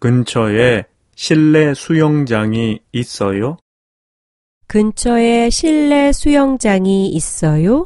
근처에 네. 실내 수영장이 있어요? 근처에 실내 수영장이 있어요?